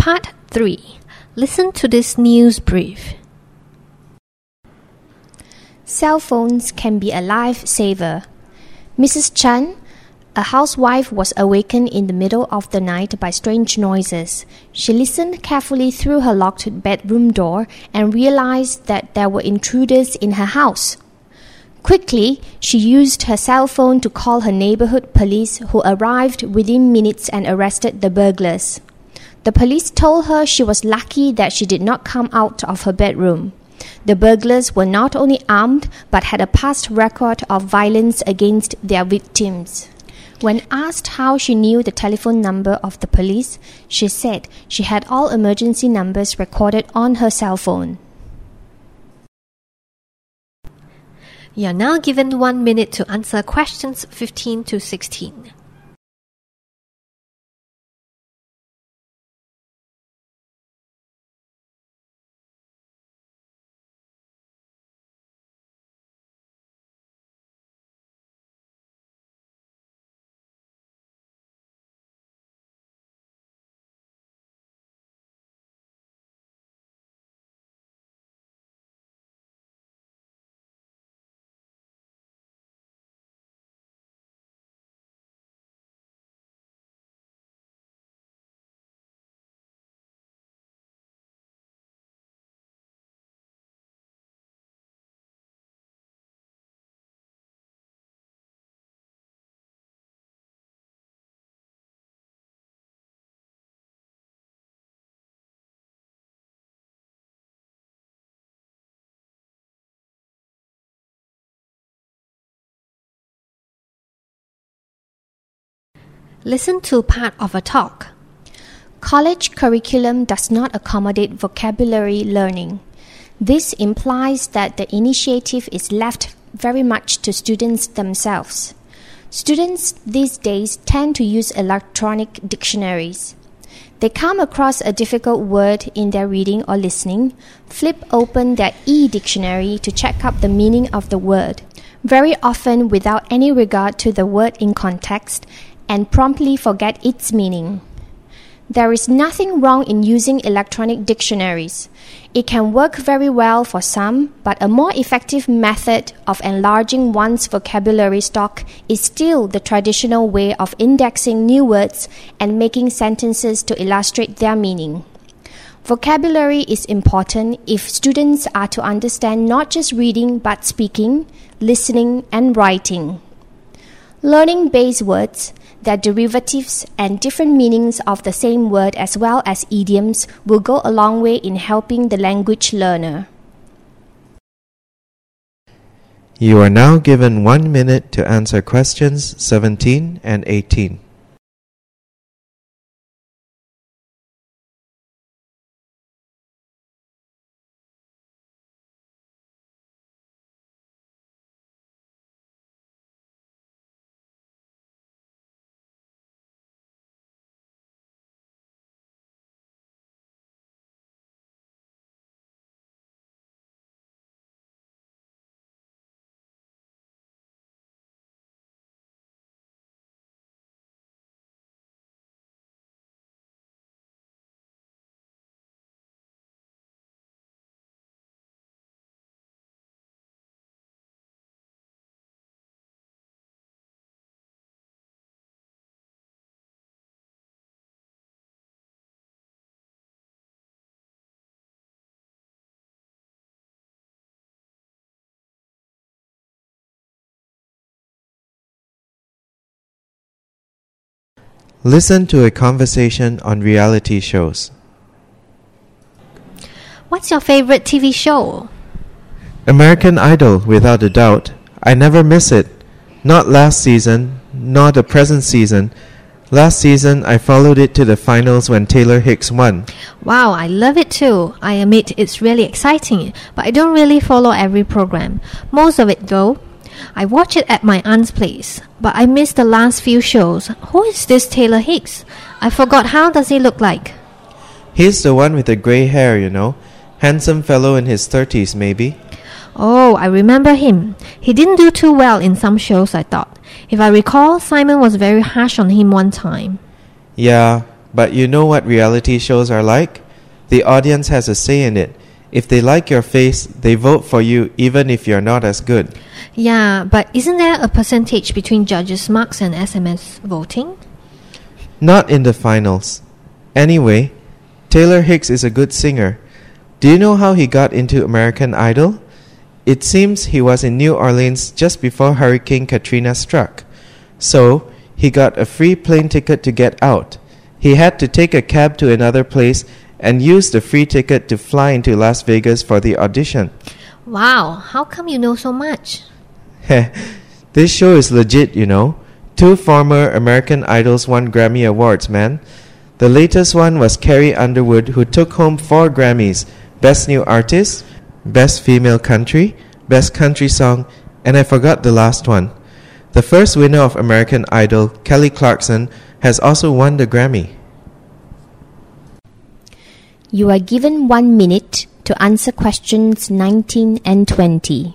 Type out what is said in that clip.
Part 3 Listen to this news brief. Cell phones can be a lifesaver. Mrs. Chan, a housewife, was awakened in the middle of the night by strange noises. She listened carefully through her locked bedroom door and realized that there were intruders in her house. Quickly, she used her cell phone to call her neighborhood police, who arrived within minutes and arrested the burglars. The police told her she was lucky that she did not come out of her bedroom. The burglars were not only armed but had a past record of violence against their victims. When asked how she knew the telephone number of the police, she said she had all emergency numbers recorded on her cell phone. You are now given one minute to answer questions 15 to 16. Listen to part of a talk. College curriculum does not accommodate vocabulary learning. This implies that the initiative is left very much to students themselves. Students these days tend to use electronic dictionaries. They come across a difficult word in their reading or listening, flip open their e dictionary to check up the meaning of the word, very often without any regard to the word in context, and promptly forget its meaning. There is nothing wrong in using electronic dictionaries. It can work very well for some, but a more effective method of enlarging one's vocabulary stock is still the traditional way of indexing new words and making sentences to illustrate their meaning. Vocabulary is important if students are to understand not just reading but speaking, listening, and writing. Learning base words, their derivatives, and different meanings of the same word as well as idioms will go a long way in helping the language learner. You are now given one minute to answer questions 17 and 18. Listen to a conversation on reality shows. What's your favorite TV show? American Idol, without a doubt. I never miss it. Not last season, not the present season. Last season, I followed it to the finals when Taylor Hicks won. Wow, I love it too. I admit it's really exciting, but I don't really follow every program. Most of it, though. I watch it at my aunt's place, but I missed the last few shows. Who is this Taylor Hicks? I forgot how does he look like? He's the one with the grey hair, you know. Handsome fellow in his 30s, maybe. Oh, I remember him. He didn't do too well in some shows, I thought. If I recall, Simon was very harsh on him one time. Yeah, But you know what reality shows are like? The audience has a say in it. If they like your face, they vote for you even if you're not as good. Yeah, but isn't there a percentage between judges' marks and SMS voting? Not in the finals. Anyway, Taylor Hicks is a good singer. Do you know how he got into American Idol? It seems he was in New Orleans just before Hurricane Katrina struck. So, he got a free plane ticket to get out. He had to take a cab to another place and used the free ticket to fly into Las Vegas for the audition. Wow, how come you know so much? this show is legit, you know. Two former American Idols won Grammy Awards, man. The latest one was Carrie Underwood, who took home four Grammys Best New Artist, Best Female Country, Best Country Song, and I forgot the last one. The first winner of American Idol, Kelly Clarkson, has also won the Grammy. You are given one minute to answer questions 19 and 20.